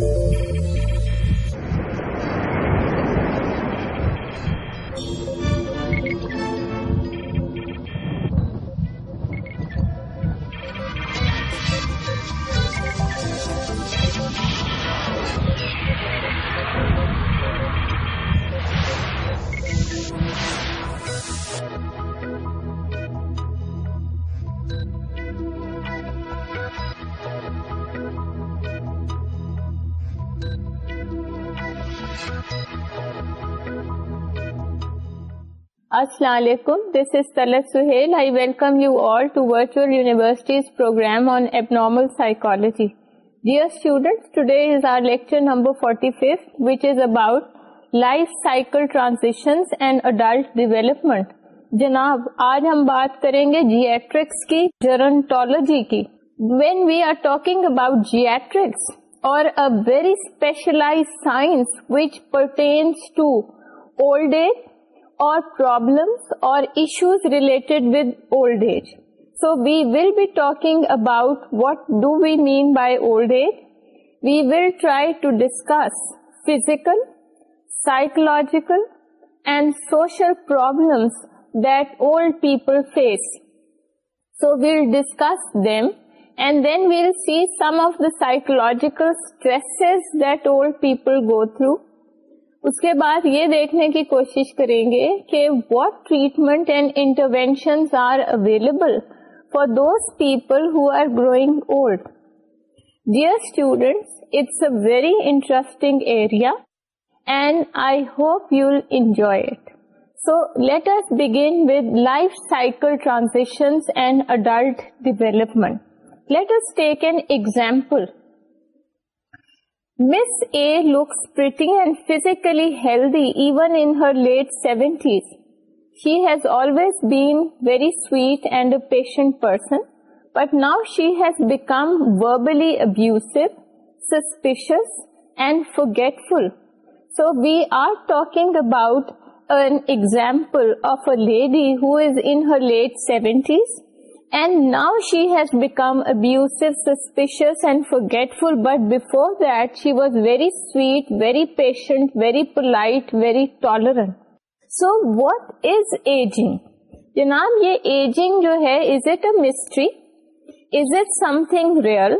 Thank you. السلام علیکم this is Talat سہیلکم یو آلچوٹیشن جناب آج ہم بات کریں گے جیٹرکس کی جرنٹولوجی کی when we are talking about geriatrics اور or problems or issues related with old age. So we will be talking about what do we mean by old age. We will try to discuss physical, psychological and social problems that old people face. So we'll discuss them and then we'll see some of the psychological stresses that old people go through. اس کے بعد یہ دیکھنے کی کوشش کریں گے کہ what treatment and intervention are available for those people who are growing old dear students it's a very interesting area and I hope you enjoy so let us begin with life cycle transition and adult development let us take an example patient person but now she has become verbally abusive suspicious and forgetful so we are talking اباؤٹلٹیز and now she has become abusive suspicious and forgetful but before sweet very patient very polite so what ageing جناب یہ ageing جو ہے is it a is it something real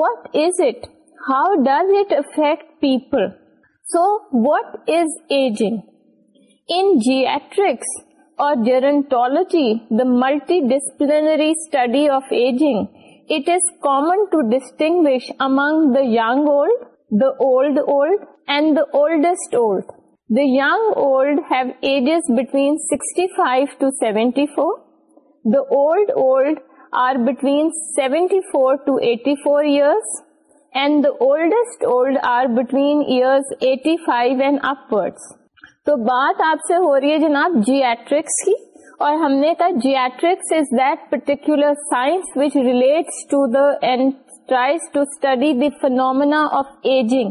what is it how does it affect people so what is ageing in geriatrics or gerontology, the multidisciplinary study of aging, it is common to distinguish among the young old, the old old, and the oldest old. The young old have ages between 65 to 74. The old old are between 74 to 84 years, and the oldest old are between years 85 and upwards. تو بات آپ سے ہو رہی ہے جناب geriatrics کی اور ہم نے کہا geriatrics is that particular science which relates to to the study the phenomena of ageing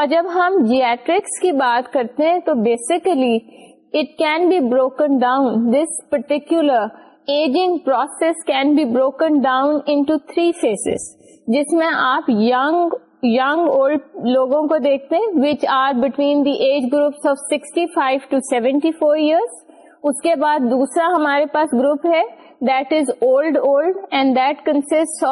اور جب ہم جیٹرکس کی بات کرتے ہیں تو basically it can be broken down this particular ageing process can be broken down three phases جس میں آپ یگ دیکھتے which are between the age group of sixty five to seventy four year اس کے بعد دوسرا ہمارے پاس گروپ ہے کہ ہم جیٹرکس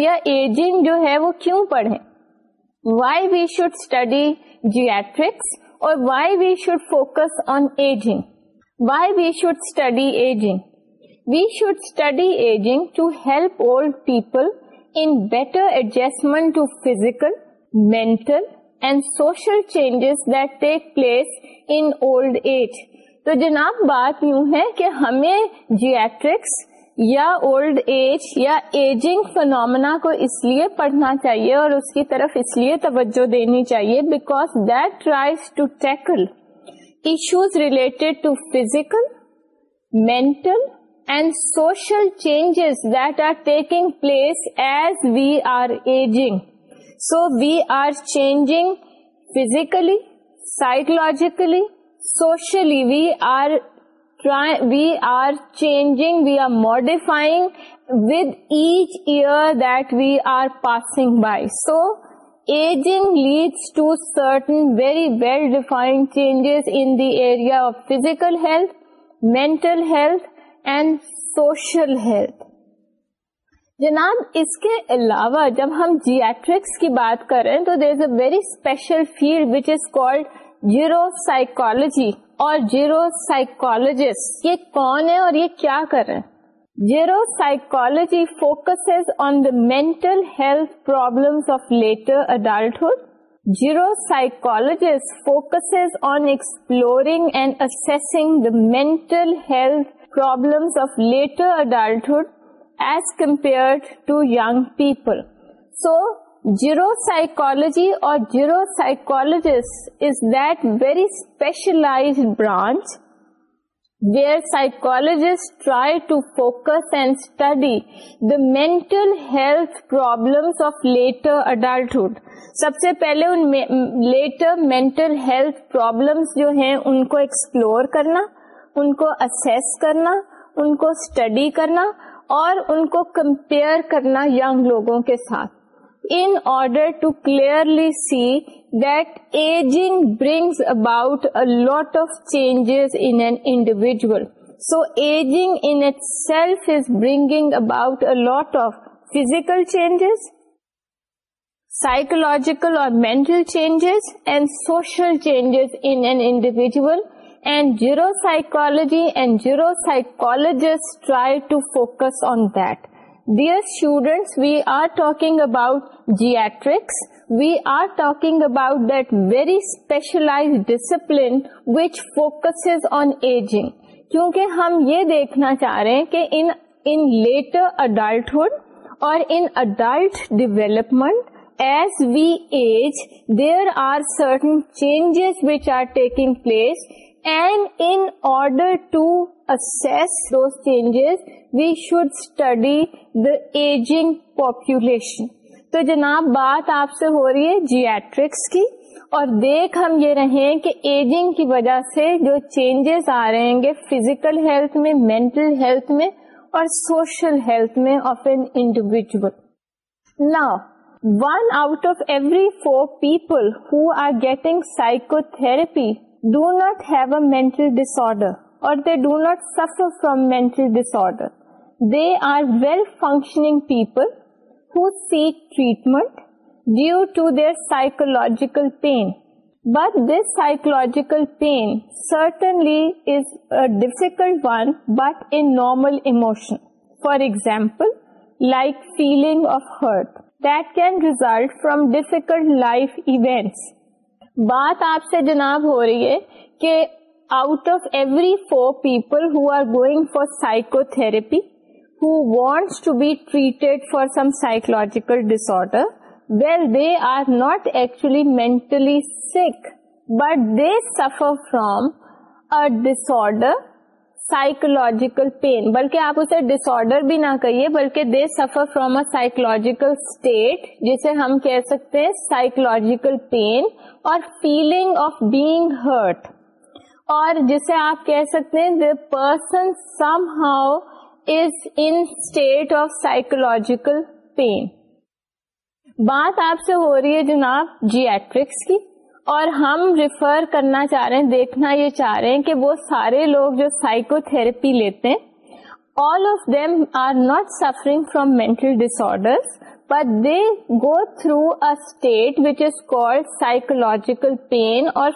یا ایجنگ جو ہے وہ کیوں پڑھے why we should study geriatrics اورٹل and social changes that take place and age تو جناب بات یوں ہے کہ ہمیں جیٹرکس یا اولڈ ایج یا ایجنگ فنومنا کو اس لیے پڑھنا چاہیے اور اس کی طرف اس لیے توجہ دینی چاہیے that to to tackle issues related mental and social changes that are taking place as we are ageing so we are changing physically psychologically socially we are we are change we are modifying with each year that we are passing by so ageing leads to certain very well defined changes in the physical health mental health and social health جناب اس کے علاوہ جب ہم geriatrics کی بات کریں تو there is a very special field which is called geropsychology اور جیرو سائیکولوجسٹ یہ کون ہے اور یہ کیا کر رہے ہیں geropsychology focus on the mental health problem of later adulthood geropsychologist focus on exploring and assessing the mental health problem of later adulthood as compare to young people so geropsychology اور geropsychologist is that very specialize branch where try to focus and study the mental health problems of later adulthood سب سے پہلے ان later mental health problems جو ہیں ان کو explore کرنا ان کو اسس کرنا ان کو اسٹڈی کرنا اور ان کو کمپیئر کرنا یگ لوگوں کے ساتھ سی دجنگ brings about a lot of changes individual so ageing in self is bringing about lot of physical changes psychological اور میں social changes individual and geropsychology and جیرو سائکال آن دیٹ ہم یہ دیکھنا چاہ رہے کہ changes, we should study the aging population. تو جناب بات آپ سے ہو رہی ہے جیٹرکس کی اور دیکھ ہم یہ رہے کہ ایجنگ کی وجہ سے جو چینجز آ رہے ہیں گے فزیکل ہیلتھ میں مینٹل ہیلتھ میں اور سوشل ہیلتھ میں آف این انڈیویجل نا one out of every four people who are getting psychotherapy do not have a mental disorder they down not suffer from میں difficult one but an normal emotion for example like feeling of hurt that can result from difficult life event بات آپ سے جناب ہو رہی ہے کہ out of every four people who are going for psychotherapy who wants to be treated for some psychological disorder well they are not actually mentally sick but they suffer from the psychological pain بلکہ آپ اسے ڈسڈر بھی نہ کہیے بلکہ دے suffer from a psychological state جسے ہم کہہ سکتے ہیں سائکولوجیکل پین اور فیلنگ آف بیگ ہرٹ اور جسے آپ کہہ سکتے ہیں the person somehow is in state of psychological pain بات آپ سے ہو رہی ہے جناب جی ایٹرکس کی اور ہم ریفر کرنا چاہ رہے ہیں دیکھنا یہ چاہ رہے ہیں کہ وہ سارے لوگ جو سائکو تھراپی لیتے all of them are not suffering from mental dish orders پر د گو تھروز کوٹ یہ سچ ایز سائیکولوجیکل پین اور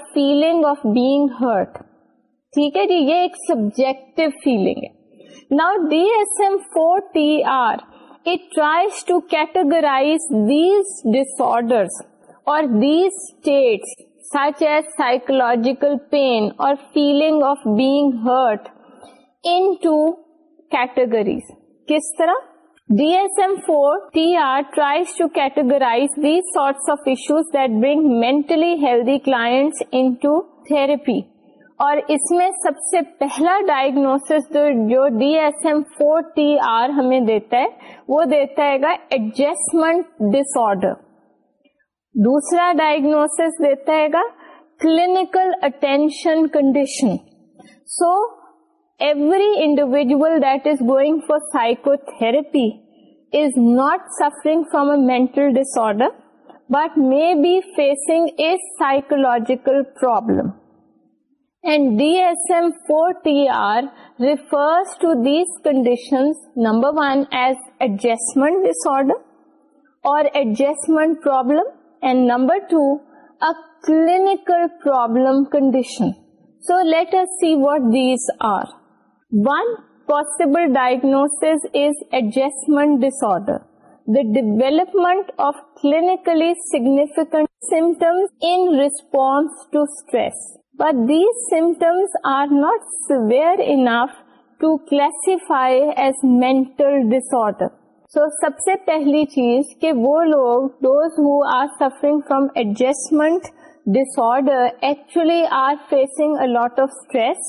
فیلنگ آف بیگ ہرٹ انٹاگریز کس طرح D S M four T R tries to کیٹیگز of issues اور اس میں سب سے پہلا ڈائگنوس جو D S M four T R ہمیں دیتا ہے وہ دیتا ہے گا ایڈجسٹمنٹ ڈس آرڈر دوسرا ڈائگنوس دیتا ہے گا clinical attention condition so every individual that is going for psychotherapy is not suffering from a mental disorder, but may be facing a psychological problem. And DSM-4 TR refers to these conditions, number one, as adjustment disorder or adjustment problem, and number two, a clinical problem condition. So let us see what these are. One possible diagnosis is adjustment disorder the development of clinically significant symptoms symptoms are not severe enough to classify as mental disorder so سب سے پہلی چیز کہ وہ لوگ those who adjustment disorder actually are facing a lot of stress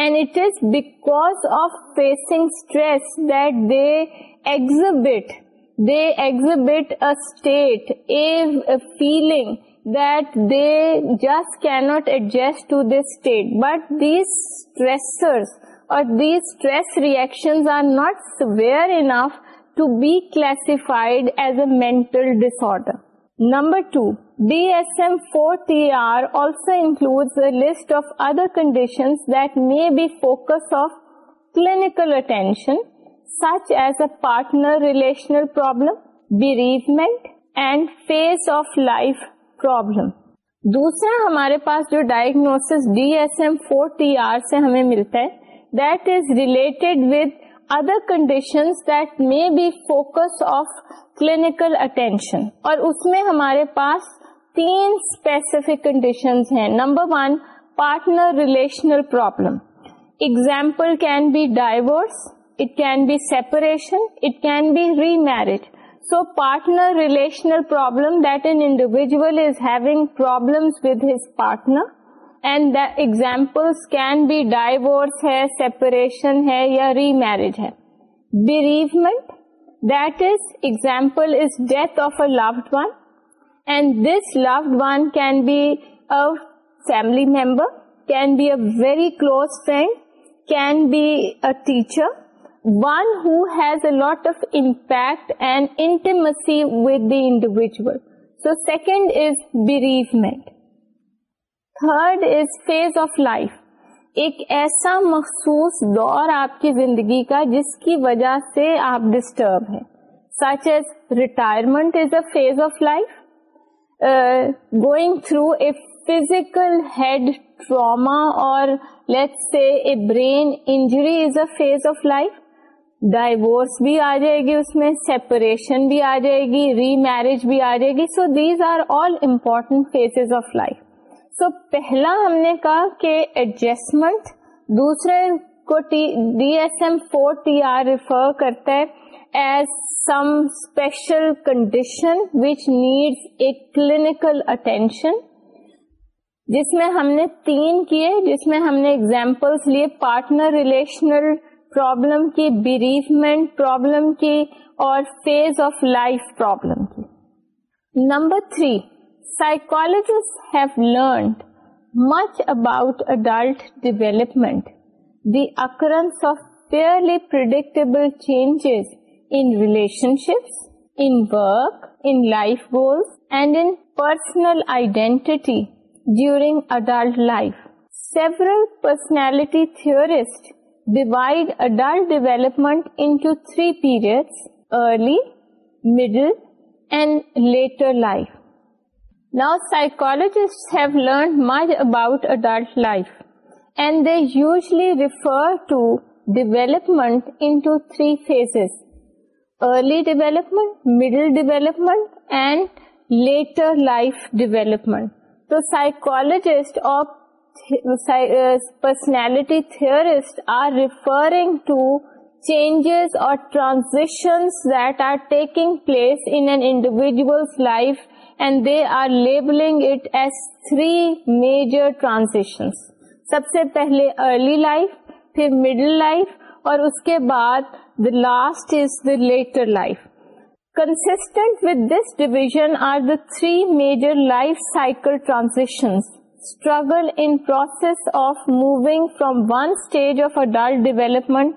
and it's of فیسرس that the eggs exhibit feeling that they just کی not adjust to this state but this stress اور number two D S M four T R also include the list of other conditions such as a partner relation problem دوسرا ہمارے پاس جو diagnosis D S M four T R سے ہمیں ملتا ہے that is related whether condition that may be focus of clinical attention اور اس میں ہمارے پاس تین اسپیسیفک کنڈیشن ہیں number one partner relational problem example can be divorce it can be separation it can be re marriage so partner relational problem that an individual is having problem with his partner and the examples can be divorce ہے separation ہے یا remarried ہے bereavement That is, example is death of a loved one, and this loved one can be a family member, can be a very close friend, can be a teacher, one who has a lot of impact and intimacy with the individual. So second is bereavement. Third is phase of life. ایک ایسا مخصوص دور آپ کی زندگی کا جس کی وجہ سے آپ ڈسٹرب ہیں such as retirement is a phase of life going through a physical head trauma اور late say a brain injury is a phase of life divorce بھی آ جائے گی اس میں سیپریشن بھی آ جائے گی ری میرج بھی آ جائے گی so these are all important phases of life so پہلا ہم نے کہا کہ ایڈجسٹمنٹ دوسرے کو D S M four T R refer کرتا ہے as some special condition which needs a clinical attention جس میں ہم نے تین کیے جس میں ہم نے ایگزامپلس لیے پارٹنر ریلیشنل پرابلم کی بریفمنٹ پرابلم کی اور فیز آف لائف پرابلم کی number three psychologist have learned much about adult development was and personal identity during adult life several personality theorist divide adult development three period early middle and later life نا psychologist have learn my about adult life and usually refer to development three phases early development middle development and later life development تو psychologist personality referring to changes اور transitions that are taking place individuals life and they are labelling it as three major transition سب سے پہلے early life پھر middle life اور اس کے بعد the last is the later life constant with this division are the three major life cycle transition struggle in process of moving from one stage of adult development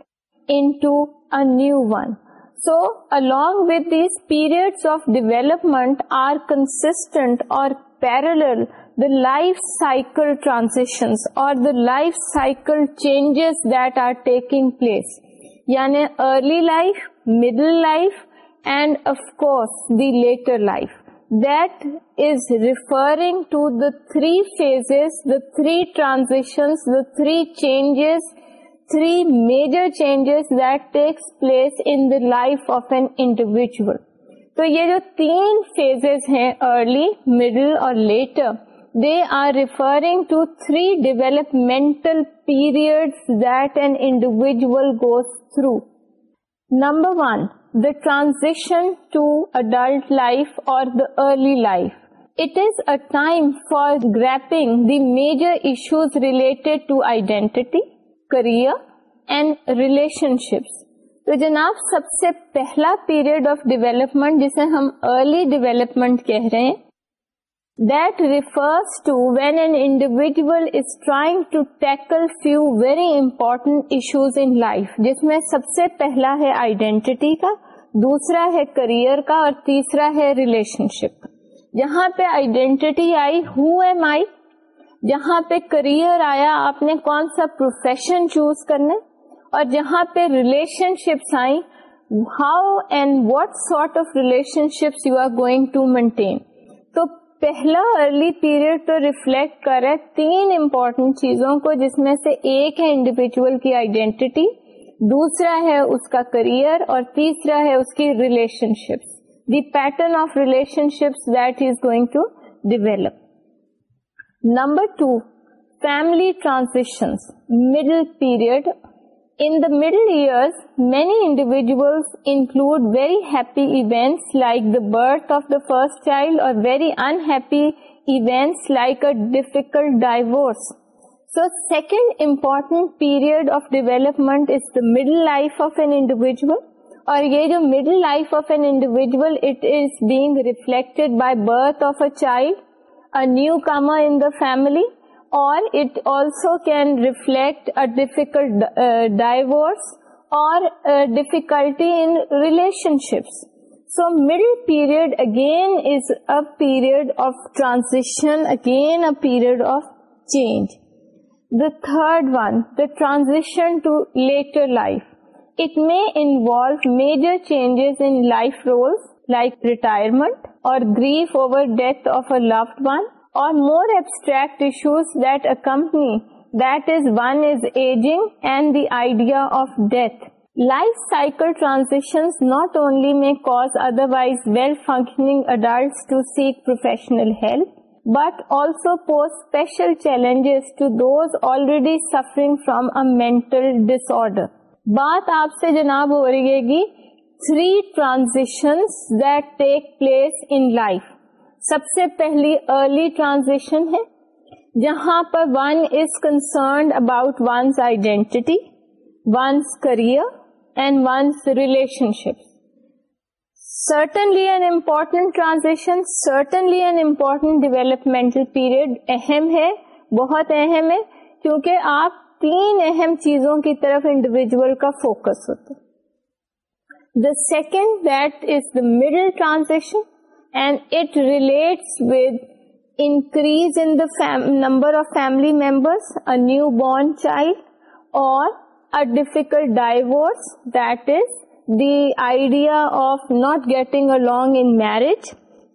a new one So, along with these periods of development are consistent or parallel the life cycle transitions or the life cycle changes that are taking place. Yani early life, middle life, and of course the later life. That is referring to the three phases, the three transitions, the three changes three major changes that takes place of an individual تو یہ جو تین فیزز ہیں early middle اور later they are referring to three developmental period that an individual goes through number one the transition to adult life اور the early life it is a time for grip the major issues relate to identity تو جناب سب سے پہلا period of development جسے ہم early development کہہ رہے ہیں that to when an individual is trying to tackle few very important issues in life جس میں سب سے پہلا ہے آئیڈینٹی کا دوسرا ہے کریئر کا اور تیسرا ہے ریلیشن شپ کا پہ identity I who am I جہاں پہ کریئر آیا آپ نے کون سا پروفیشن چوز کرنا اور جہاں پہ ریلیشن شپس آئیں how and what sort of relationships you are going to maintain تو پہلا ارلی پیریڈ تو ریفلیکٹ کرے تین امپورٹینٹ چیزوں کو جس میں سے ایک ہے انڈیویجل کی آئیڈینٹی دوسرا ہے اس کا کریئر اور تیسرا ہے اس کی relationships the pattern of relationships that is going to develop number two family transaction middle period middle years many individual include very events like the birth of the first child اور very events like a difficult divorce so second of period of development is the reflected life of an individual اور a newcomer in the family, or it also can reflect a difficult uh, divorce or difficulty in relationships. So middle period again is a period of transition, again a period of change. The third one, the transition to later life. It may involve major changes in life roles like retirement اور grief over death of افٹ one اور more abstract issues that a company that is one is ageing and the idea of death life cycle transaction not only may cause otherwise well functioning adult to seek professional health but also pose special challenges to those already suffering from mental disorder بات آپ سے جناب ہو رہی ہے three transitions that take place in life سب سے پہلی ارلی transition ہے جہاں پر one is concerned about one's identity one's career and one's relationship certainly important important certainly certainly important important period period اہم ہے بہت اہم ہے کیونکہ آپ تین اہم چیزوں کی طرف انڈیویجل کا فوکس ہوتا ہے the second is the middle transaction and it relates increase number of family member a new born child اور difficult divorce that is the idea of not getting along in marriage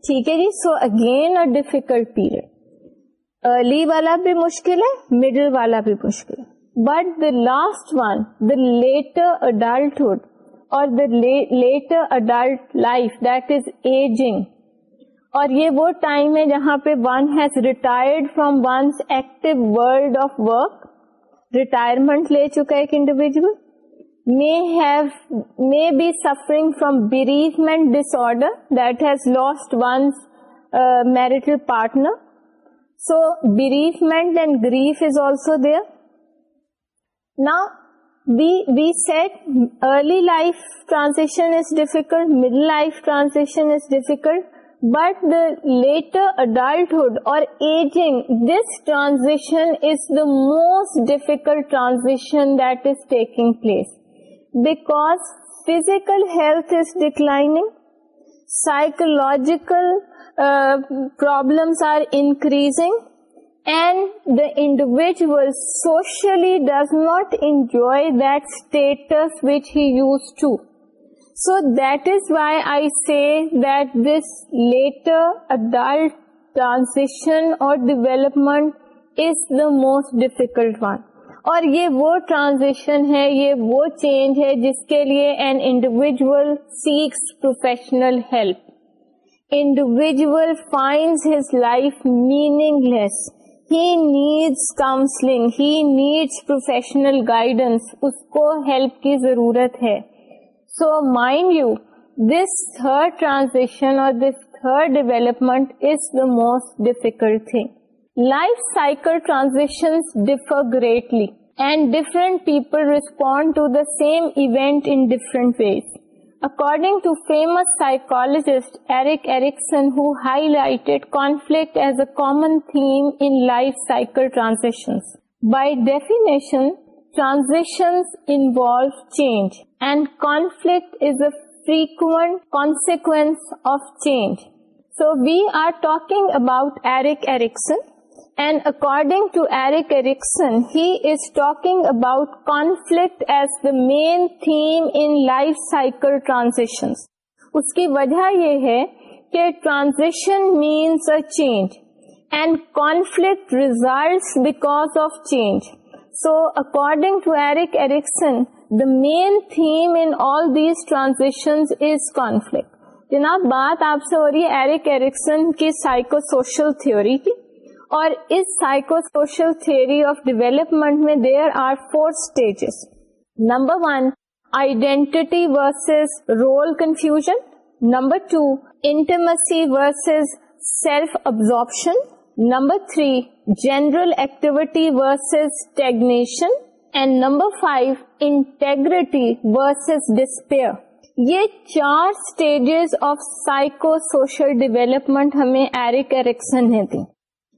ٹھیک ہے جی so again a difficult period early والا بھی مشکل ہے middle والا بھی مشکل ہے but the last one the later adulthood اور the later adult life that is ageing اور یہ وہ ٹائم ہے جہاں پہ one has retired from one's active world of work retirement لے چکا ایک individual may have may be suffering from bereavement disorder that has lost one's uh, marital partner so bereavement and grief is also there now be set early life transaction is difficult middle life transaction is difficult but the later adulthood اور ageing this transaction is the most difficult transaction that is taking place because physical health is declining psychological problems are increasing individual socially does not enjoy use to so that is why I see that this later adult transition اور development is the most difficult one اور یہ وہ transition ہے یہ وہ change ہے جس کے لیے an individual seeks professional help individual finds his life meaningless he needs counselling he needs professional guidance اس کو ہیلپ کی ضرورت ہے so mind you this third transaction اور this third development is the most difficult thing life cycle transaction differ greatly and different people respond to the same event in different ways According to famous psychologist Erik Erikson, who highlighted conflict as a common theme in life cycle transitions, by definition, transitions involve change, and conflict is a frequent consequence of change. So we are talking about Erik Erikson, and according to Erik Erikson he is talking about conflict main theme life cycle transaction اس کی وجہ یہ ہے کہ transaction because of change so according to Erik Erikson the main theme these transaction is conflict جناب بات آپ سے ہو رہی ہے ایرک ایرکسن کی سائیکو سوشل تھیوری کی اور اس psychosocial theory of development میں there are four stage number one identity versus role confusion number two intimacy versus self absorption number three general activity versus stagnation and number five integrity versus despair یہ چار stages of psychosocial development ہمیں Erik Erikson نے دی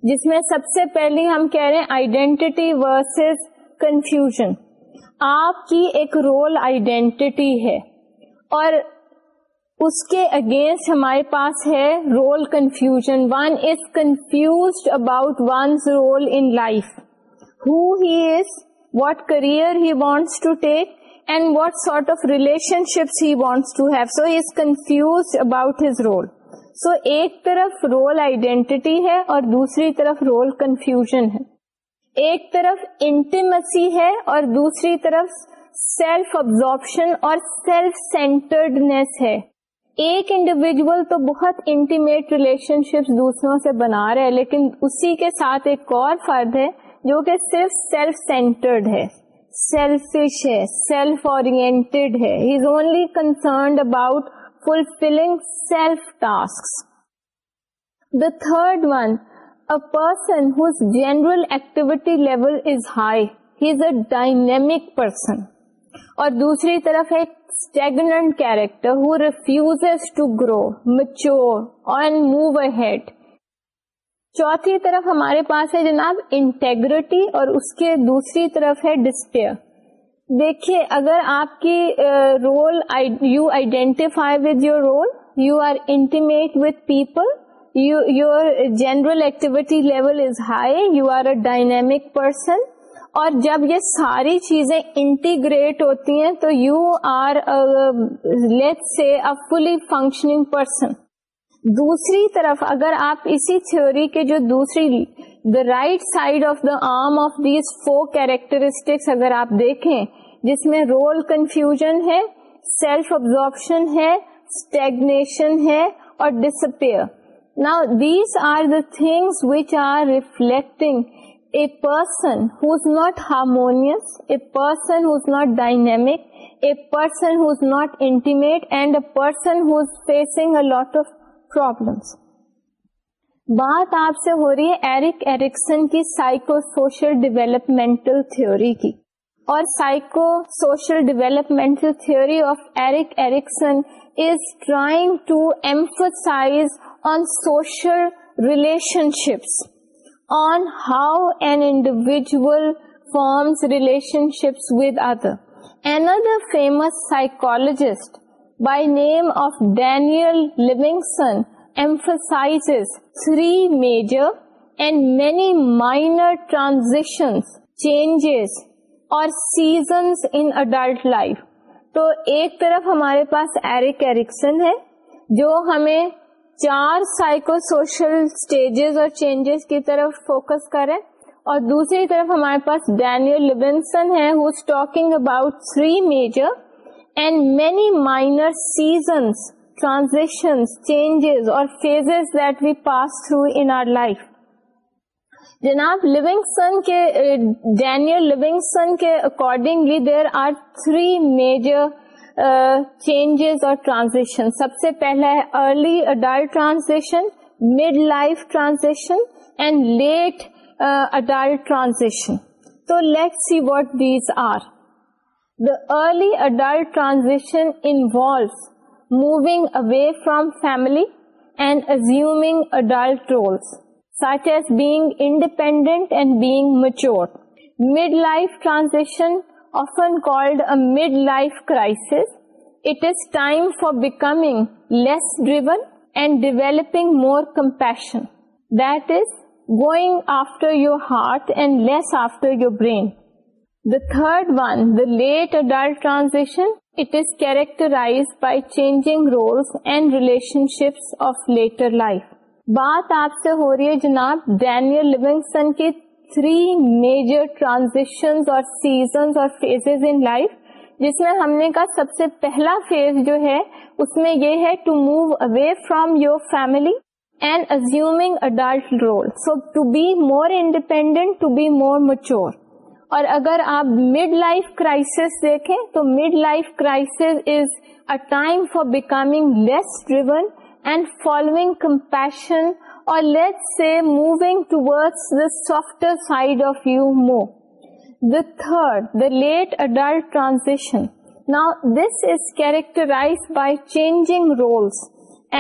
جس میں سب سے پہلے ہم کہہ رہے ہیں آئیڈینٹی ورسز کنفیوژن آپ کی ایک رول آئیڈینٹی ہے اور اس کے اگینسٹ ہمارے پاس ہے role confusion one is confused about one's role in life who he is what career he wants to take and what sort of relationships he wants to have so is confuse about his role so ایک طرف role identity ہے اور دوسری طرف role confusion ہے ایک طرف انٹیمسی ہے اور دوسری طرف سیلف ابزارپشن اور سیلف سینٹرڈنیس ہے ایک انڈیویجل تو بہت انٹیمیٹ ریلیشن شپس دوسروں سے بنا رہے لیکن اسی کے ساتھ ایک اور فرد ہے جو کہ صرف سیلف سینٹرڈ ہے سیلفش ہے سیلف اورینٹیڈ ہے he is only concerned about fulfilling self-tasks. The third one, a person whose general activity level is high. He is a dynamic person. اور دوسری طرف ہے stagnant character who refuse to grow mature move ahead چوتھی طرف ہمارے پاس ہے جناب انٹیگریٹی اور اس کے دوسری طرف ہے ڈسپیئر دیکھیے اگر آپ کی role you identify with your role you are intimate with people your general activity level is high you are a dynamic person اور جب یہ ساری چیزیں انٹیگریٹ ہوتی ہیں تو you are let a fully functioning person دوسری طرف اگر آپ اسی تھیوری کے جو دوسری the right side of the arm of these four characteristics اگر آپ دیکھیں جس میں رول کنفیوژن ہے سیلف ابزارپشن ہے اسٹیگنیشن ہے اور ڈسپیئر نا these are the things which are reflecting a person whose not harmonious a person is not dynamic a person is not intimate and a person who facing a lot of problems بات آپ سے ہو رہی ہے Erik Erikson کی psychosocial developmental theory کی or psychosocial developmental theory of Erik Erikson is trying to emphasize on social relationships, on how an individual forms relationships with others. Another famous psychologist by name of Daniel Livingston emphasizes three major and many minor transitions, changes اور seasons in adult life تو ایک طرف ہمارے پاس Erik Erikson ہے جو ہمیں چار سائیکو سوشل اسٹیجز اور چینجز کی طرف فوکس کرے اور دوسری طرف ہمارے پاس ڈینیل لبنسن ہے who is talking about three major and many minor seasons transaction changes اور phases that we pass through in our life جناب سن کے لونگ سن کے accordingly there are three major changes اور ٹرانزیکشن سب سے پہلا ہے early adult transaction mid life transaction and late adult transaction تو let see what these are the early adult transaction involves moving away from family and assuming adult roles third one the late adult transaction it is characterize by changing roles and relationships of later life بات آپ سے ہو رہی ہے جناب Daniel لوگ کے three major transaction اور اور فیزز ان لائف جس میں ہم نے سب سے پہلا فیز جو ہے اس میں یہ ہے to move away from your family and assuming adult role so to be more independent to be more mature اور اگر آپ مڈ لائف کرائس دیکھیں تو mid life crisis is a time for becoming less driven and following compassion اور late سے moving toward this softer side of you مو the third the late adult transition نا this is characterize by change roles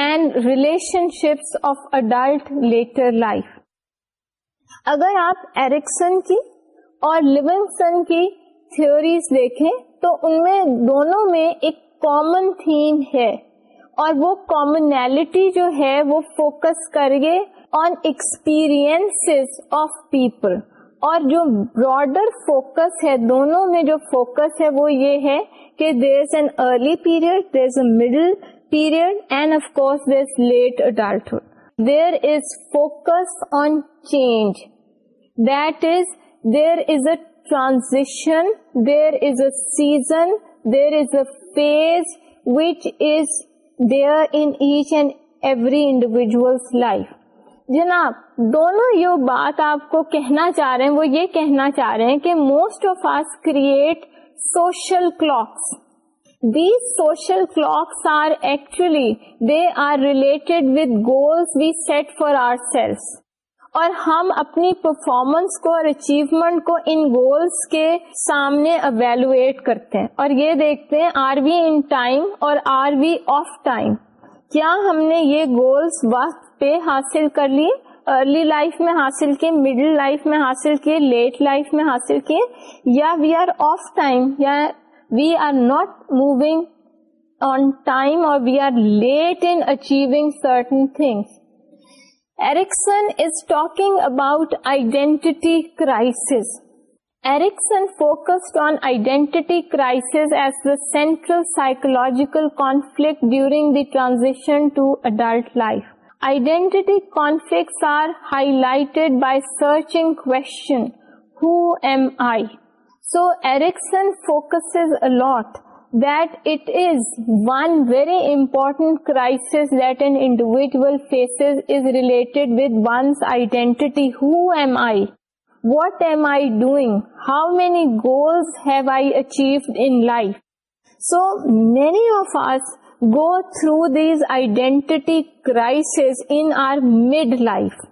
and relation ships of adult later life اگر آپ Erikson کی اور لوریز دیکھیں تو ان میں دونوں میں ایک کامن تھیم ہے اور وہ کامنٹی جو ہے وہ فوکس کر گئے آن ایکسپیرئنس آف پیپل اور جو براڈر فوکس ہے دونوں میں جو فوکس ہے ہے وہ یہ کہ there is an early period there is a middle period and of course there is late adulthood there is focus on change that is there is a transition there is a season there is a phase which is there in each and every individual's life جناب دونوں یہ بات آپ کو کہنا چاہ رہے ہیں وہ یہ کہنا چاہ رہے ہیں کہ most of us create social clocks these social clocks are actually they are related with goals we set for are sales اور ہم اپنی پرفارمنس کو اور اچیومنٹ کو ان گولس کے سامنے اویلویٹ کرتے ہیں اور یہ دیکھتے ہیں آر وی ان ٹائم اور آر وی آف ٹائم کیا ہم نے یہ گولس وقت پہ حاصل کر لی ارلی لائف میں حاصل کیے مڈل لائف میں حاصل کیے لیٹ لائف میں حاصل کیے یا وی آر آف ٹائم یا we are not moving on time اور we are late in achieving certain things central psychological conflict during the transition to adult life identity conflicts are highlight by searching kitchen who am I so Erikson focus a lot that it is one very important crisis that an individual faces is related with one's identity. Who am I? What am I doing? How many goals have I achieved in life? So many of us go through these identity crises in our midlife.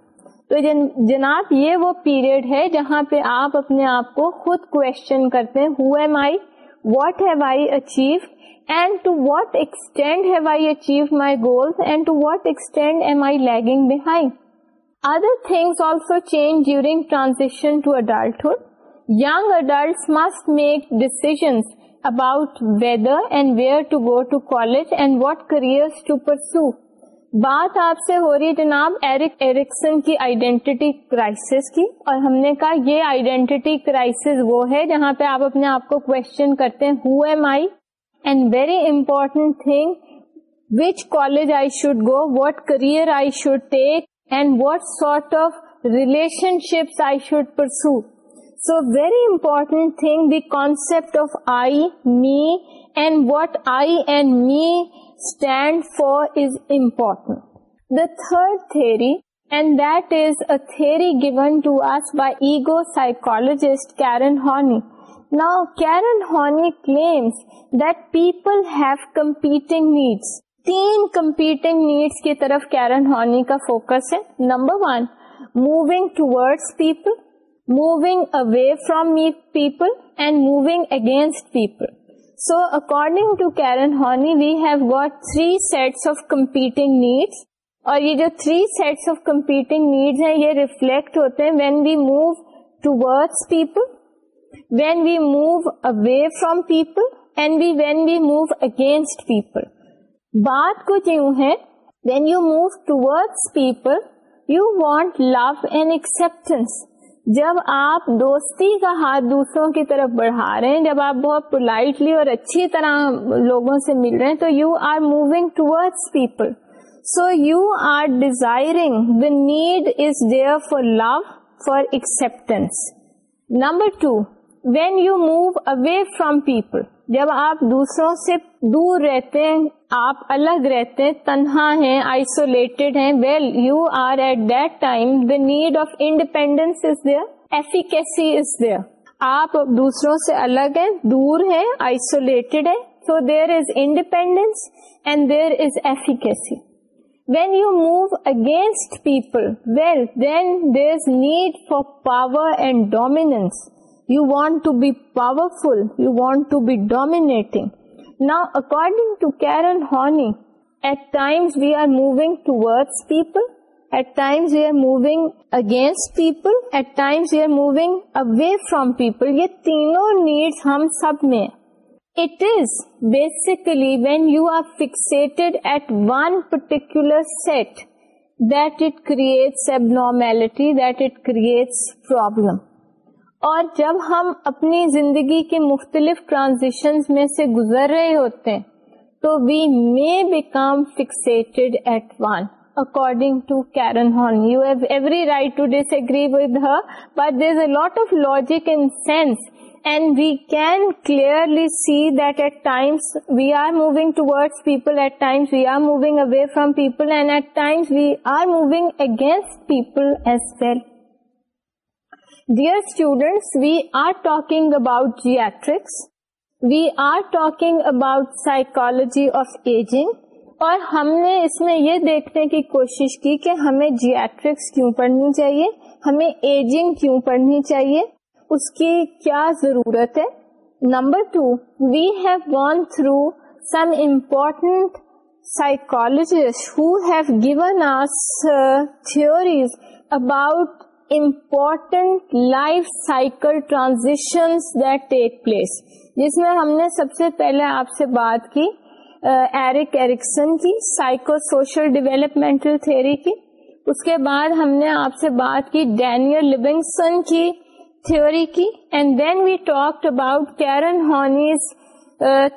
تو جن, جناب یہ وہ period ہے جہاں پہ آپ اپنے آپ کو خود کوشچن کرتے ہیں who am I what have I achieved, and to what extent have I achieved my goals, and to what extent am I lagging behind. Other things also change during transition to adulthood. Young adults must make decisions about whether and where to go to college and what careers to pursue. بات آپ سے ہو رہی ہے جناب Erik Erikson کی identity crisis کی اور ہم نے کہا یہ آئیڈینٹی کرائسس وہ ہے جہاں پہ آپ اپنے آپ کو کوشچن کرتے ہیں who am I and very important thing which college I should go what career I should take and what sort of relationships I should pursue so very important thing the concept of I me and what I and me third three and that is a theory given to ego psychologist Karen Horney Horney claims that people have competing needs تین competing needs کی طرف کیرن ہونی کا focus ہے number one moving towards people moving away from people and moving against people so according to Karen ہار view we sets of competing needs اور یہ جو three sets of competing needs ہیں یہ ریفلیکٹ ہوتے ہیں when we move toward people when we move away from people and we when we move against people بات کچھ یوں ہے when you move toward people you want love and acceptance جب آپ دوستی کا ہاتھ دوسروں کی طرف بڑھا رہے ہیں جب آپ بہت پولائٹلی اور اچھی طرح لوگوں سے مل رہے ہیں تو you are moving towards people so you are desiring the need is there for love for acceptance number two when you move away from people جب آپ دوسروں سے دور رہتے ہیں آپ الگ رہتے ہیں تنہا ہیں آئسولیٹڈ ہیں well you are at that time the need of independence is there efficacy is there آپ دوسروں سے الگ ہیں دور ہیں آئسولیٹڈ ہیں so there is independence and there is efficacy when you move against people well then there need for power and dominance you want to be powerful you want to be dominating نا according to Karen Horney at times we are moving to words people at times we are moving against people at times you are moving away from people یہ تینوں needs ہم سب میں it is basically when you are fix at one particular set that it creates abnormality that it creates problem اور جب ہم اپنی زندگی کے مختلف ٹرانزیشنز میں سے گزر رہے ہوتے ہیں تو we may become at one according to Karen Horney you have every right to disagree with her but there is a lot of logic in sense and we can clearly see that at times we are moving toward people at times we are moving away from people and at times we are moving against people as well dear students we are talking about geriatrics we are talking about psychology of ageing اور ہم نے اس میں یہ دیکھنے کی کوشش کی کہ ہمیں جیٹرکس کیوں پڑھنی چاہیے ہمیں ایجنگ کیوں پڑھنی چاہیے اس کی کیا ضرورت ہے number two we have gone through some important psychologist who have given us about important life cycle transition that take place جس میں ہم نے سب سے پہلے آپ سے بات کی ایرک ایرکسن کی سائیکو سوشل ڈیولپمنٹل تھیوری کی اس کے بعد ہم نے آپ سے بات کی ڈینیل لبنگسن کی تھیوری کی and then we talked about Karen Horney's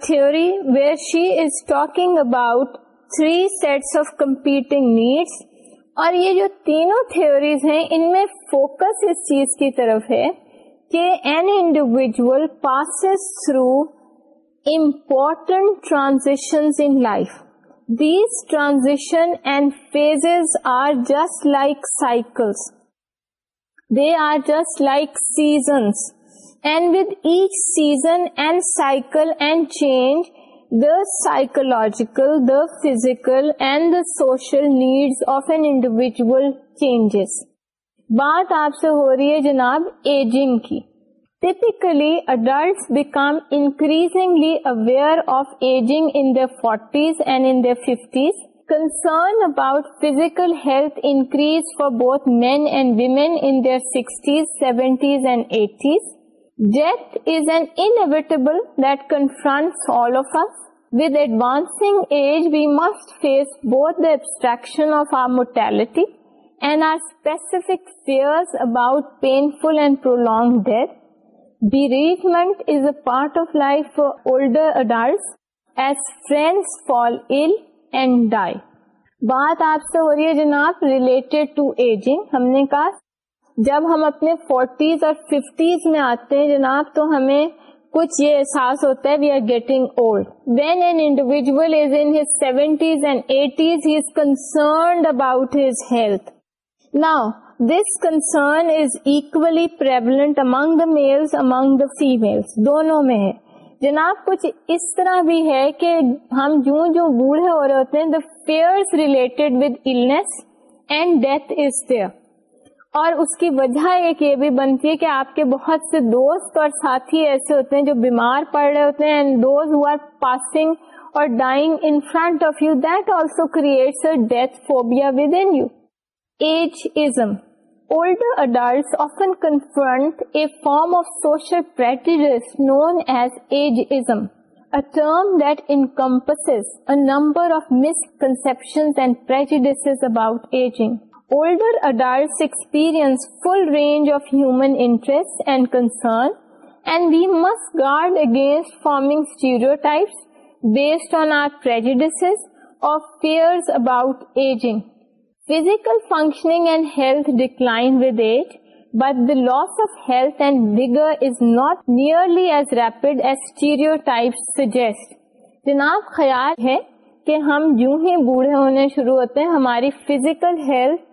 theory where she is talking about three sets of competing needs اور یہ جو تینوں تھیوریز ہیں ان میں فوکس اس چیز کی طرف ہے کہ an individual passes through important transaction in life these transaction and phases are just like cycles they are just like seasons and with each season and cycle and change psychological the physical and the social need of an individual changes بات آپ سے ہو رہی ہے جناب ageing کی typically adults become increasingly aware of ageing in the forties and fifties concern about physical health increase for both men and women in their sixties seventies and eighties death is an inevitable that confront all of us. Part of life for older adults as friends fall ill and die بات آپ سے ہو رہی ہے جناب related to ageing ہم نے کہا جب ہم اپنے فورٹیز اور ففٹیز میں آتے ہیں جناب تو ہمیں کچھ یہ احساس ہوتا ہے we are getting old when an individual is in his seventies and eighties he is concerned about his health now this concern is equally prevalent among the males among the females دونوں میں ہے جناب کچھ اس طرح بھی ہے کہ ہم جو جو بوڑھے ہو رہے ہوتے ہیں the fear related with illness and death is there اور اس کی وجہ ایک یہ بھی بنتی ہے کہ آپ کے بہت سے دوست اور ساتھی ایسے ہوتے ہیں جو بیمار پڑ رہے ہوتے ہیں and those who are passing اور dying in front of you that also creates death phobia within you ageism older adults often confront a form of social prejudice known as ageism a term that encompasses a number of misconceptions and prejudices about aging older adults experience full range of human interests and concern and we must guard against forming stereotypes based on our prejudices or fears about aging. Physical functioning and health decline with age, but the loss of health and vigor is not nearly as rapid as stereotypes suggest. جناب خیال ہے کہ ہم یوں ہی بوڑھے ہونے شروع ہوتے ہیں ہماری physical health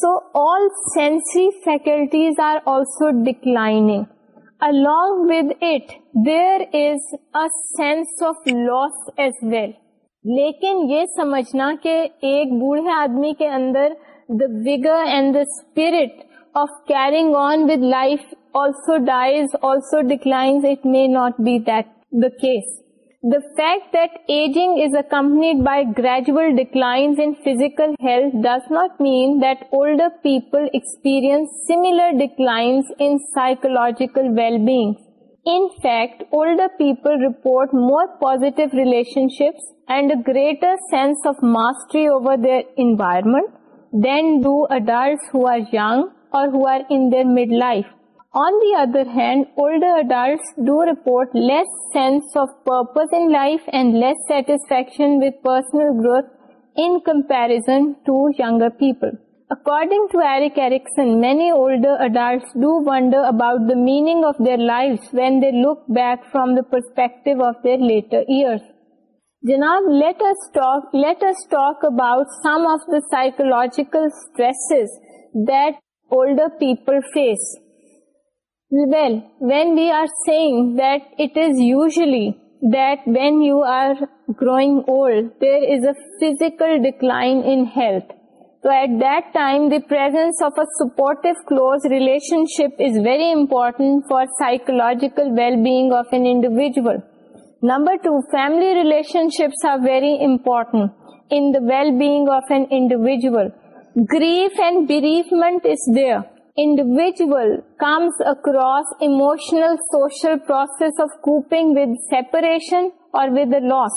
so all sense faculties الگ it sense of loss as well لیکن یہ سمجھنا کہ ایک بوڑھے آدمی کے اندر the vigour and the spirit of carrying on with life dies also declines it may not be the case The fact that aging is accompanied by gradual declines in physical health does not mean that older people experience similar declines in psychological well-being. In fact, older people report more positive relationships and a greater sense of mastery over their environment than do adults who are young or who are in their midlife. On the other hand, older adults do report less sense of purpose in life and less satisfaction with personal growth in comparison to younger people. According to Erik Erikson, many older adults do wonder about the meaning of their lives when they look back from the perspective of their later years. Janab, let us talk about some of the psychological stresses that older people face. Well when we are سیگ that it is usually then you are growing old there is a physical decline at that time دیزینس close relationship is very important for psychological well بیگیویژل memberships are very important grief اینڈمنٹ is there individual comes across emotional social process of coping with separation or with the loss.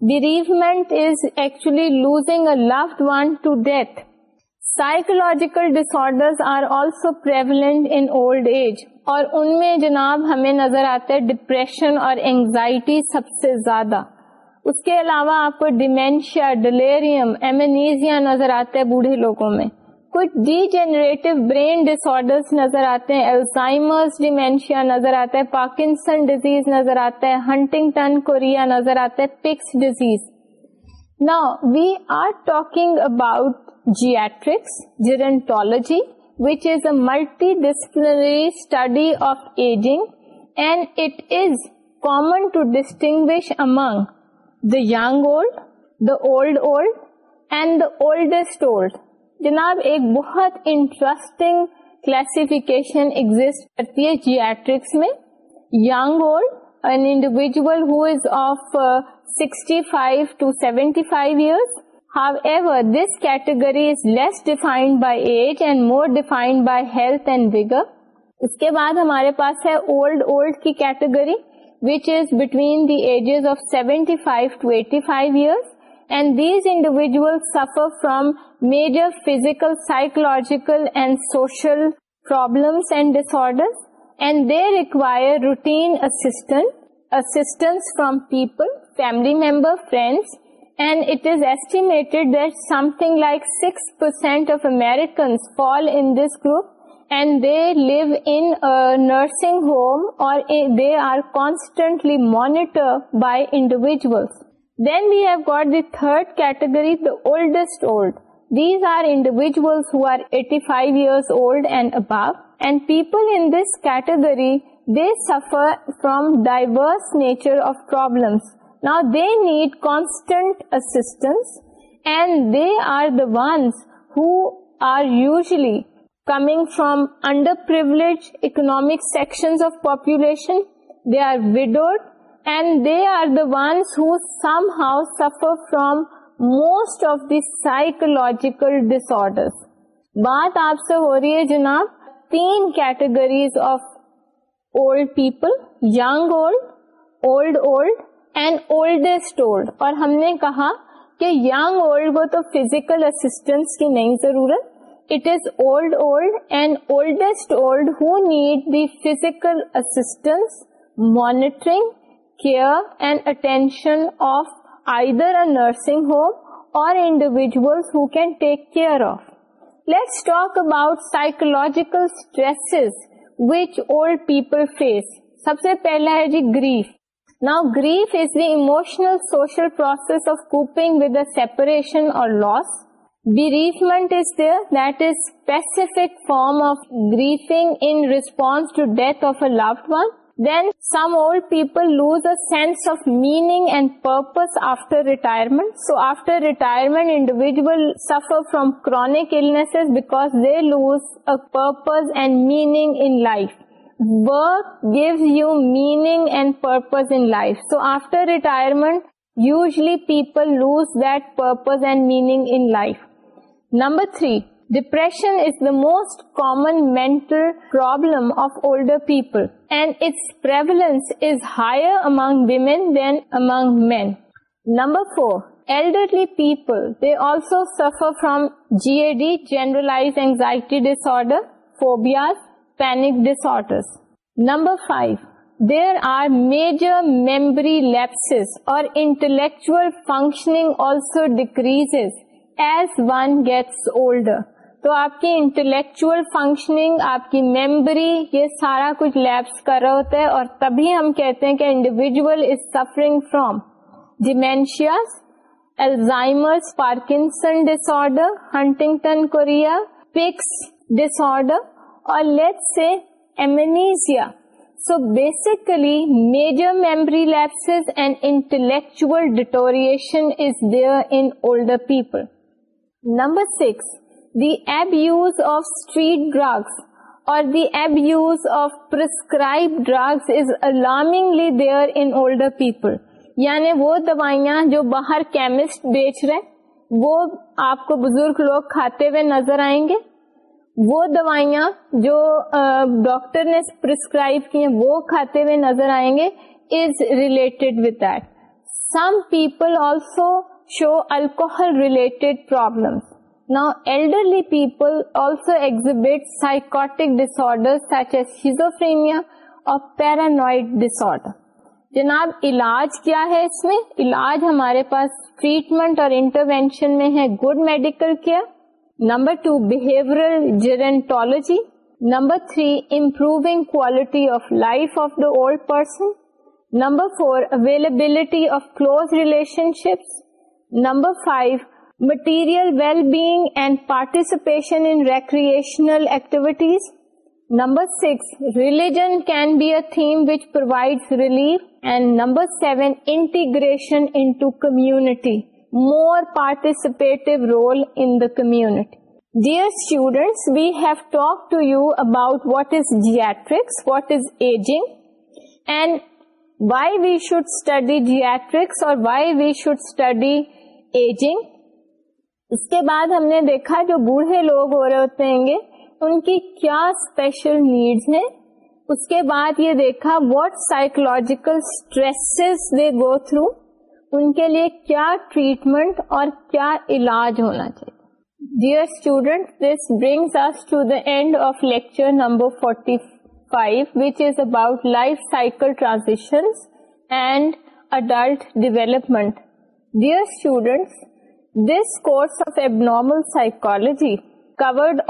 Bereavement is actually losing a loved one to death. Psychological disorders are also prevalent in old age. اور ان میں جناب ہمیں نظر آتا ہے depression اور anxiety سب سے زیادہ اس کے علاوہ آپ کو ڈیمینشیا ڈلیریم ایمنیزیا نظر آتا ہے بوڑھے لوگوں میں کچھ ڈی جنریٹو برین ڈسر نظر آتے ہیں الزائمرز ڈیمینشیا نظر آتا ہے پارکنسن ڈیزیز نظر آتا ہے ہنٹنگ کوریا نظر آتا ہے پکس ڈیزیز نا we are talking about geriatrics ایٹرکس gerontology which is a multi disciplinary study of ageing and it is common to distinguish among the young old the old old and the oldest old جناب ایک بہت interesting classification exist کرتی ہے geriatrics میں young old an individual this category is less defined by age and more defined by health and vigour اس کے بعد ہمارے پاس ہے old category which is between the ages of seventy five to eighty five years. And these individual suffer from major physical psychological problems ڈسروائر روٹی family member friends and it is eighty six percent of Americans fall in this group and they live nursing home اور they are constantly monitor by individuals third category is peoples constant assistance and they are the ones ہومک سیکشنشن they are وڈ and they are the ones who some how suffer from most of the psychological disorder بات آپ سے ہو رہی ہے جناب تین categories of old people young old old old and oldest old اور ہم نے کہا کہ ینگ اولڈ کو تو فزیکل اسسٹینس کی نہیں ضرورت it is old old and oldest old who need the physical assistance monitoring شنگ ہو اور individual of let's talk about psychological phase سب سے پہلے جی grief now grief is the emotional social process of coping ودریشن اور loss the bereavement is there that is specific form of grieving response to death of a loved one Then some old people lose a sense of meaning and purpose after retirement. So after retirement, individuals suffer from chronic illnesses because they lose a purpose and meaning in life. Work gives you meaning and purpose in life. So after retirement, usually people lose that purpose and meaning in life. Number 3, depression is the most common mental problem people and it's price anxiety disorder phobias panic disorder number five there are major memory loss اور intellectual functioning also decrease as one gets older تو آپ کی intellectual functioning آپ کی memory یہ سارا کچھ labs کر رہا ہوتا ہے اور تبھی ہم کہتے ہیں کہ individual is suffering from Alzheimer's Parkinson disorder hunting chorea Pick's disorder اور لیٹ سے amnesia so basically major memory lapse and intellectual deterioration is there in older people number six جو باہر کیمسٹ بیچ رہے وہ آپ کو بزرگ لوگ کھاتے ہوئے نظر آئیں گے وہ دوائیاں جو ڈاکٹر نے پرسکرائب کی وہ کھاتے ہوئے نظر آئیں گے is related with that some people also show alcohol related problem Now elderly people also exhibit psychotic disorders such as schizophrenia اور پیرانوائڈ disorder. جناب علاج کیا ہے اس میں علاج ہمارے پاس ٹریٹمنٹ اور انٹروینشن میں ہے good medical care number two behavioural gerontology number three improving quality of life of the old person number four availability of close relationships number five material well-being and participation in recreational activities. Number 6, religion can be a theme which provides relief. And number 7, integration into community, more participative role in the community. Dear students, we have talked to you about what is geriatrics, what is aging, and why we should study geriatrics or why we should study aging. اس کے بعد ہم نے دیکھا جو بوڑھے لوگ ہو رہے ہوتے ہیں گے ان کی کیا اسپیشل نیڈس ہیں اس کے بعد یہ دیکھا what psychological they go through ان کے لیے کیا ٹریٹمنٹ اور کیا علاج ہونا چاہیے dear student this brings to the end of lecture number forty five which is about life cycle transition and adult development dear students this course of abnormal of covered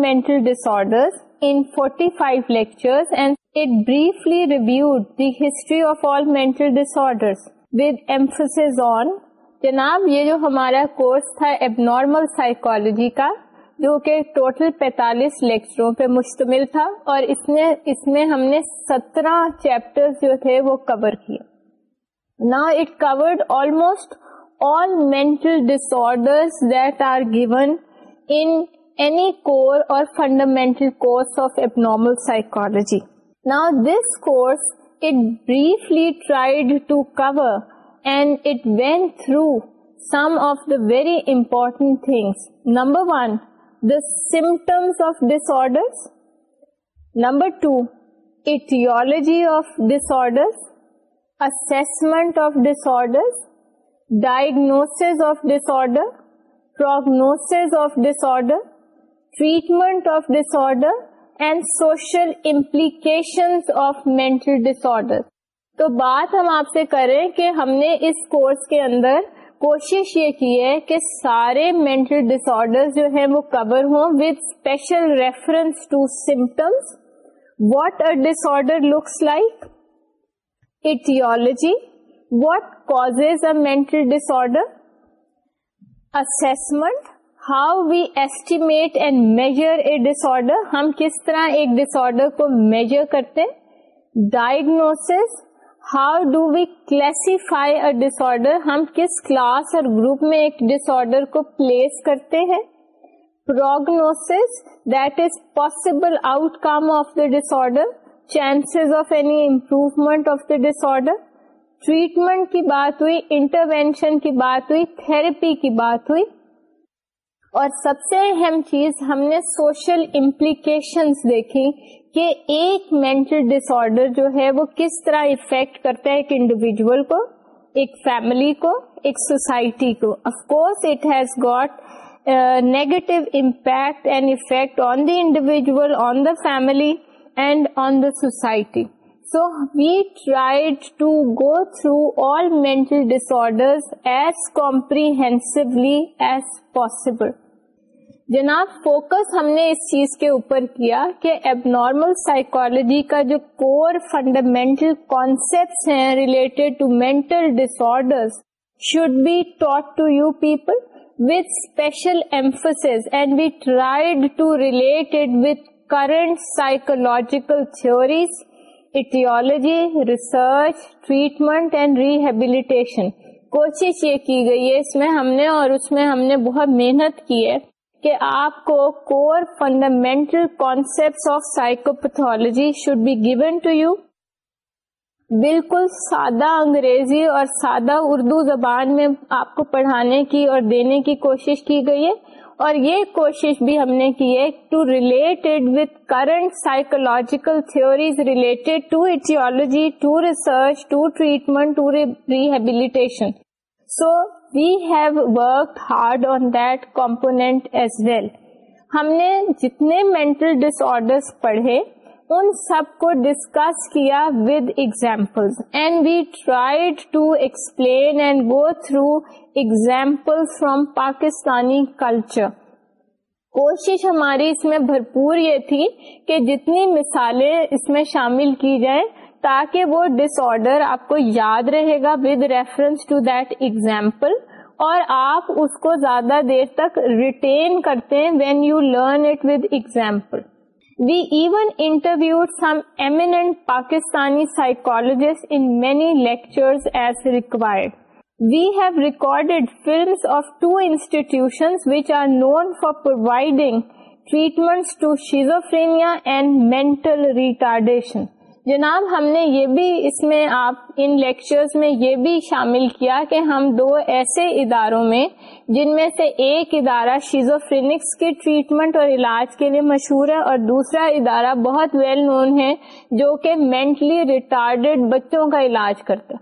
mental history of emphasis on جناب یہ جو ہمارا course تھا abnormal psychology کا جو کہ total پینتالیس لیکچروں پہ مشتمل تھا اور اس نے اس میں ہم نے سترہ چیپٹر جو تھے وہ کور کیے نا it covered almost all mental disorders that are given in any core or fundamental course of abnormal psychology. Now this course, it briefly tried to cover and it went through some of the very important things. Number one, the symptoms of disorders. Number two, etiology of disorders, assessment of disorders, diagnosis of disorder social of mental mental order تو بات ہم آپ سے کریں کہ ہم نے اس course کے اندر کوشش یہ کی ہے کہ سارے مینٹل ڈسر جو ہیں وہ کور ہوں with special reference to symptoms what disorder looks like aetiology what cause a mental disorder how we estimate and measure a disorder ہم کس طرح ایک ڈس آرڈر کو میجر کرتے diagnosis how do we classify a disorder ہم کس class اور group میں ایک ڈسڈر کو پلیس کرتے ہیں prognosis the possible outcome of the disorder chances of any improve of the disorder treatment کی بات ہوئی انٹروینشن کی بات ہوئی تھراپی کی بات ہوئی اور سب سے اہم چیز ہم نے سوشل امپلیکیشن دیکھی کہ ایک مینٹل ڈس آرڈر جو ہے وہ کس طرح افیکٹ کرتا ہے ایک انڈیویجل کو ایک فیملی کو ایک سوسائٹی کو of course it has got negative impact and effect on the individual on the family and on the society so we tried to go through all mental disorder as comprehensively as possible جناب focus ہم نے اس چیز کے اوپر کیا کہ abnormal psychology کا جو کور فنڈامینٹل کانسیپٹس ہیں related to mental disorder should be taught to you people with special emphasis and we tried to related with current psychological theories aetiology research treatment and rehabilitation کوشش یہ کی گئی ہے اس میں ہم نے اور اس میں ہم نے بہت محنت کی ہے کہ آپ کو core fundamental concept of psychopathology should be given to you بالکل سادہ انگریزی اور سادہ اردو زبان میں آپ کو پڑھانے کی اور دینے کی کوشش کی گئی ہے اور یہ کوشش بھی ہم نے کی ہے to related with current psychological theories related to aetiology to research to treatment to rehabilitation so we have work hard on that component as well ہم نے جتنے مینٹل ڈس آڈرس پڑھے ان سب کو ڈسکس کیا with example and we tried to explain and go through example from Pakistani culture کوشش ہماری اس میں بھرپور یہ تھی کہ جتنی مثالیں اس میں شامل کی جائیں تاکہ وہ ڈس آرڈر آپ کو یاد رہے گا with reference to that example اور آپ اس کو زیادہ دیر تک ریٹین کرتے ہیں when you learn it with example We even interviewed some eminent Pakistani psychologists in many lectures as required. We have recorded films of two institutions which are known for providing treatments to schizophrenia and mental retardation. جناب ہم نے یہ بھی اس میں آپ in lecture میں یہ بھی شامل کیا کہ ہم دو ایسے اداروں میں جن میں سے ایک ادارہ شیزوفرینکس کے ٹریٹمنٹ اور علاج کے لیے مشہور ہے اور دوسرا ادارہ بہت ویل نون ہے جو کہ مینٹلی ریٹارڈڈ بچوں کا علاج کرتا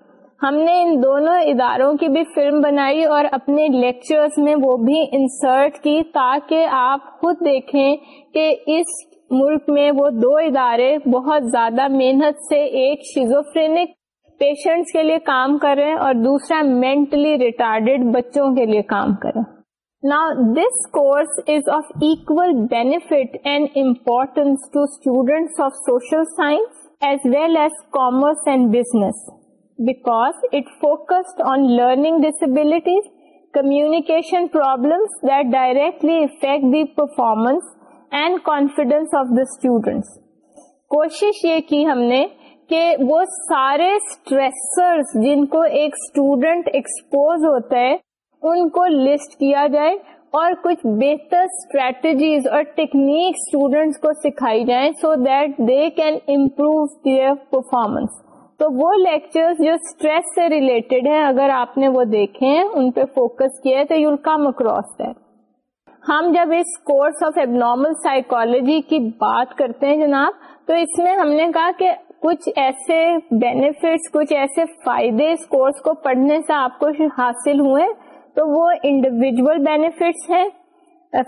ہم نے ان دونوں اداروں کی بھی فلم بنائی اور اپنے لیکچرز میں وہ بھی انسرٹ کی تاکہ آپ خود دیکھیں کہ اس ملک میں وہ دو ادارے بہت زیادہ محنت سے ایک شیزوفرینک پیشنٹس کے لیے کام کریں اور دوسرا مینٹلی ریٹارڈیڈ بچوں کے لیے کام کرے نا this course is of and importance to students of social science as well as commerce and business because it focused on learning disabilities communication that directly affect the performance and confidence of the students کوشش یہ کی ہم نے کہ وہ سارے stressors جن کو ایک اسٹوڈینٹ ایکسپوز ہوتا ہے ان کو لسٹ کیا جائے اور کچھ بہتر اسٹریٹجیز اور ٹیکنیک اسٹوڈینٹس کو سکھائی جائیں so that they can improve their performance تو وہ لیکچر جو اسٹریس سے ریلیٹڈ ہیں اگر آپ نے وہ دیکھے ہیں ان پہ فوکس کیا ہے تو یو کم اکراس دیٹ ہم جب اس کورس آف نارمل سائیکولوجی کی بات کرتے ہیں جناب تو اس میں ہم نے کہا کہ کچھ ایسے بینیفٹس کچھ ایسے فائدے اس کورس کو پڑھنے سے آپ کو حاصل ہوئے تو وہ انڈیویجل بینیفٹس ہیں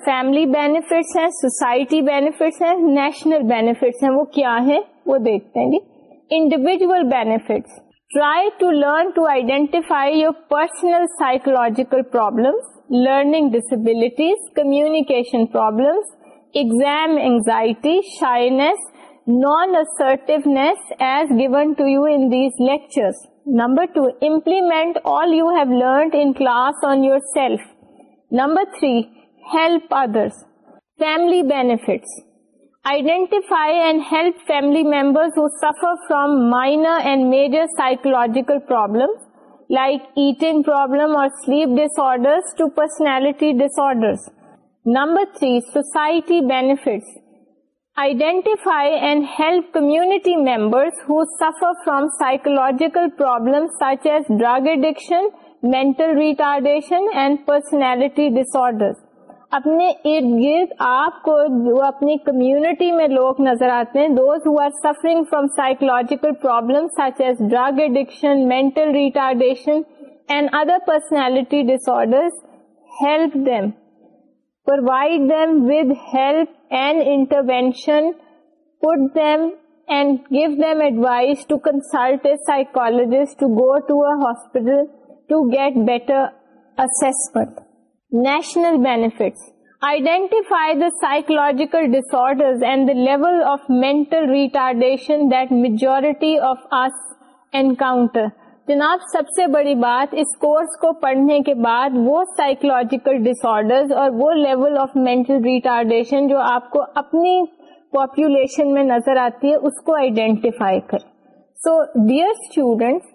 فیملی بینیفٹس ہیں سوسائٹی بینیفٹس ہیں نیشنل بینیفٹس ہیں وہ کیا ہیں وہ دیکھتے ہیں جی individual benefits Try to learn to identify your personal psychological problems, learning disabilities, communication problems, exam anxiety, shyness, non-assertiveness as given to you in these lectures. Number 2, implement all you have learned in class on yourself. Number 3, help others. Family benefits. Identify and help family members who suffer from minor and major psychological problems like eating problem or sleep disorders to personality disorders. Number 3, society benefits. Identify and help community members who suffer from psychological problems such as drug addiction, mental retardation and personality disorders. اپنے ارد گرد آپ کو جو اپنی community میں لوگ نظر آتے ہیں those who are suffering from psychological problem such as drug addiction mental retardation and other personality disorder help them provide them with help and intervention put them and give them advise to consult a psychologist to go to a hospital to get better assessment national identify the psychological آفل retardation جناب سب سے بڑی بات اس course کو پڑھنے کے بعد وہ سائیکولوجیکل ڈسارڈرز اور وہ لیول آف مینٹل ریٹارڈیشن جو آپ کو اپنی پاپولیشن میں نظر آتی ہے اس کو آئیڈینٹیفائی کر so dear students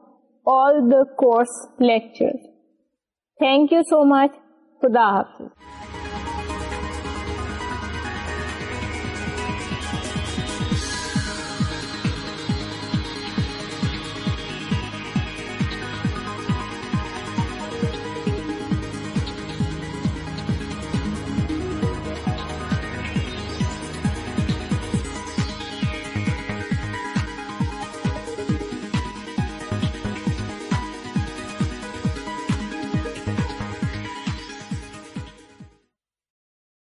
all the course lecture thank you so much خدا حافظ